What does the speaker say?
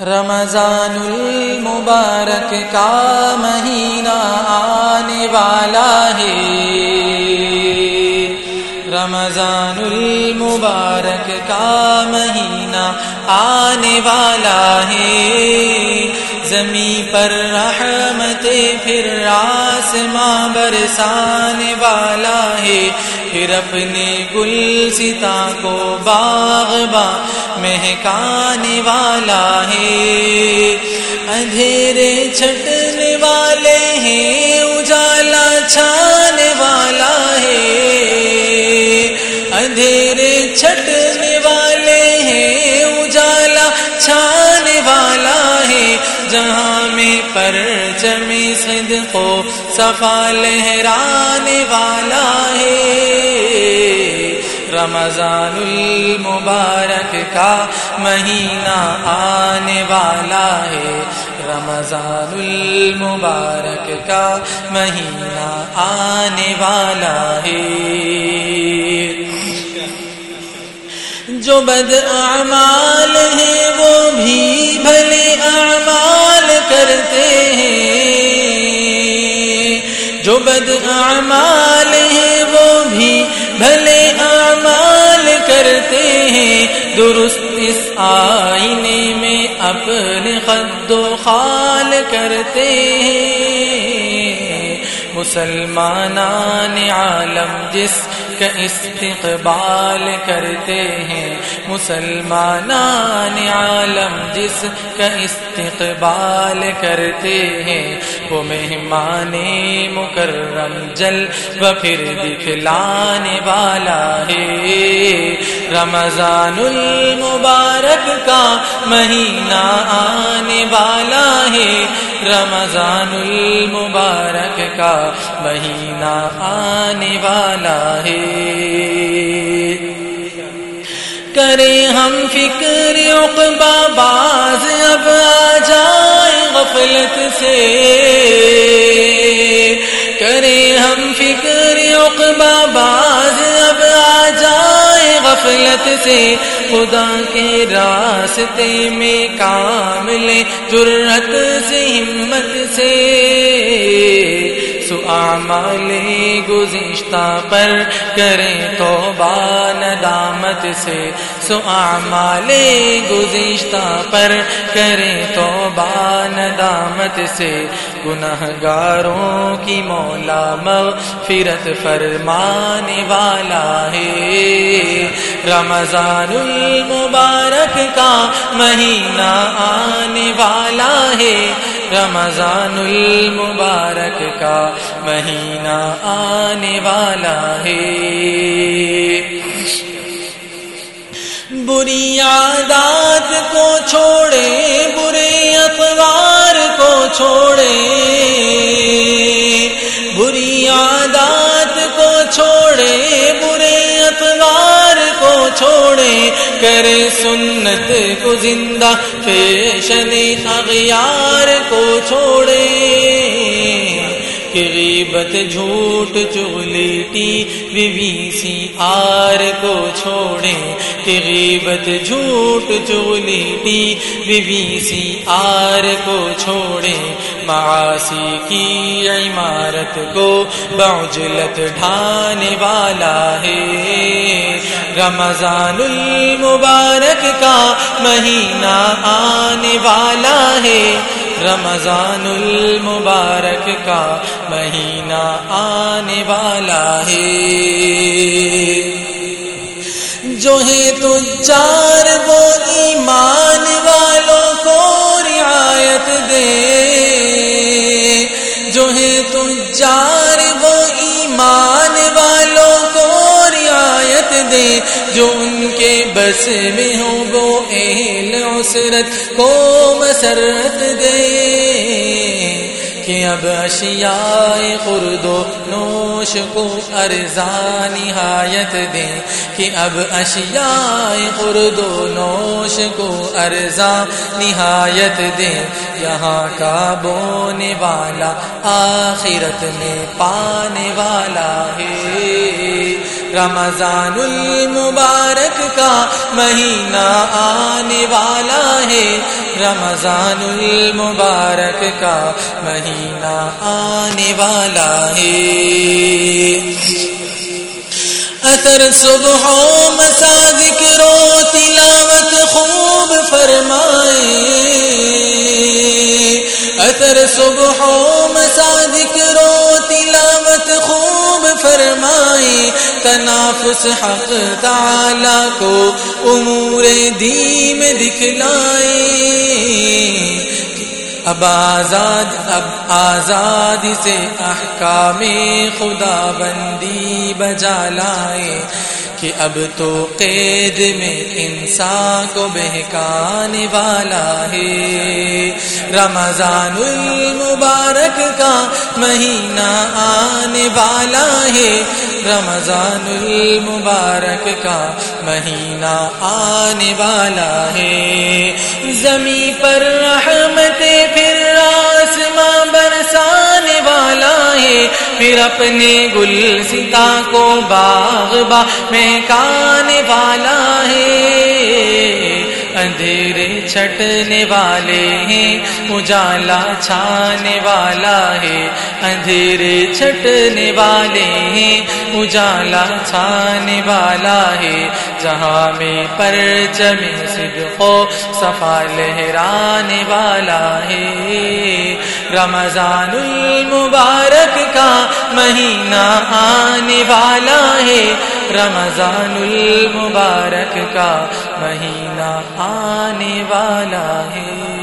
رمضان المبارک کا مہینہ آنے والا ہے۔ رمضان المبارک کا مہینہ آنے والا ہے۔ زمین پر رحمت پھر راس ماں برسانے والا ہے۔ پھر اپنے گل ستا کو باغ با مہکانے والا ہے۔ اندھیرے چھٹنے والے ہیں، اجالا چھانے والا ہے۔ اندھیرے چھٹنے والے ہیں، اجالا چھانے والا ہے۔ جہاں پر چمی سد کو صفا لہرانے والا ہے۔ رمضان المبارک کا مہینہ آنے والا ہے۔ رمضان المبارک کا مہینہ آنے والا ہے۔ جو بد اعمال ہیں وہ بھی بھلے اعمال جو بد اعمال ہیں وہ بھی بھلے اعمال کرتے ہیں۔ درست اس آئینے میں اپنے خد و خال کرتے ہیں۔ مسلمانان عالم جس کا استقبال کرتے ہیں۔ مسلمانان عالم جس کا استقبال کرتے ہیں۔ وہ مہمان مکرم، جل و پھر دکھلانے والا ہے۔ رمضان المبارک کا مہینہ آنے والا ہے۔ رمضان المبارک کا مہینہ آنے والا ہے۔ کریں ہم فکر عقبہ باز اب آ جائیں غفلت سے۔ کریں ہم فکر عقبہ باز غفلت سے خدا کے راستے میں کام لے ضرورت سے ہمت سے۔ سعمال گزشتہ پر کریں تو ندامت سے۔ سعمال گزشتہ پر کریں تو ندامت سے۔ گناہ گاروں کی مولا مغفرت فرمانے والا ہے۔ رمضان المبارک کا مہینہ آنے والا ہے۔ رمضان المبارک کا مہینہ آنے والا ہے۔ بری عادات کو چھوڑے، برے اخبار کو چھوڑے کرے سنت کو زندہ فیشن اغیار کو چھوڑے۔ کہ غیبت جھوٹ چغلی ٹی سی آر کو چھوڑے کہ غیبت جھوٹ چغلی ٹی سی آر کو چھوڑے معاصی کی عمارت کو بعجلت ڈھانے والا ہے رمضان المبارک کا مہینہ آنے والا ہے رمضان المبارک کا مہینہ آنے والا ہے۔ جو ہے تو چار وہ ایمان والوں کو رعایت دے۔ جو ہے تو چار وہ ایمان والوں کو رعایت دے۔ جو ان کے بس میں ہو وہ اہل کو مسرت دے کہ اب اشیاء خرد و نوش کو ارزا نہایت دیں کہ اب اشیاء خرد و نوش کو ارزا نہایت دیں یہاں کا بونے والا آخرت میں پانے والا ہے رمضان المبارک کا مہینہ آنے والا ہے۔ رمضان المبارک کا مہینہ آنے والا ہے۔ اثر صبح و مسا ذکر و تلاوت خوب فرمائے۔ اثر صبح و مسا ذکر و تلاوت خوب فرمائے۔ تنافس حق تعالی کو امور دیم دکھلائے اب آزاد اب آزاد سے احکام خدا بندی بجا لائے کہ اب تو قید میں انسان کو بہکانے والا ہے۔ رمضان المبارک کا مہینہ آنے والا ہے۔ رمضان المبارک کا مہینہ آنے والا ہے۔ زمیں پر رحمت پھر آسماں برسانے والا ہے۔ پھر اپنے گل ستا کو باغ با میں والا ہے۔ اندھیرے چھٹنے والے ہیں، اجالا چھانے والا ہے۔ اندھیرے چھٹنے والے ہیں، اجالا چھانے والا ہے۔ جہاں میں پر جمی صدقو صفا لہرانے والا ہے۔ رمضان المبارک کا مہینہ آنے والا ہے۔ رمضان المبارک کا مہینہ آنے والا ہے۔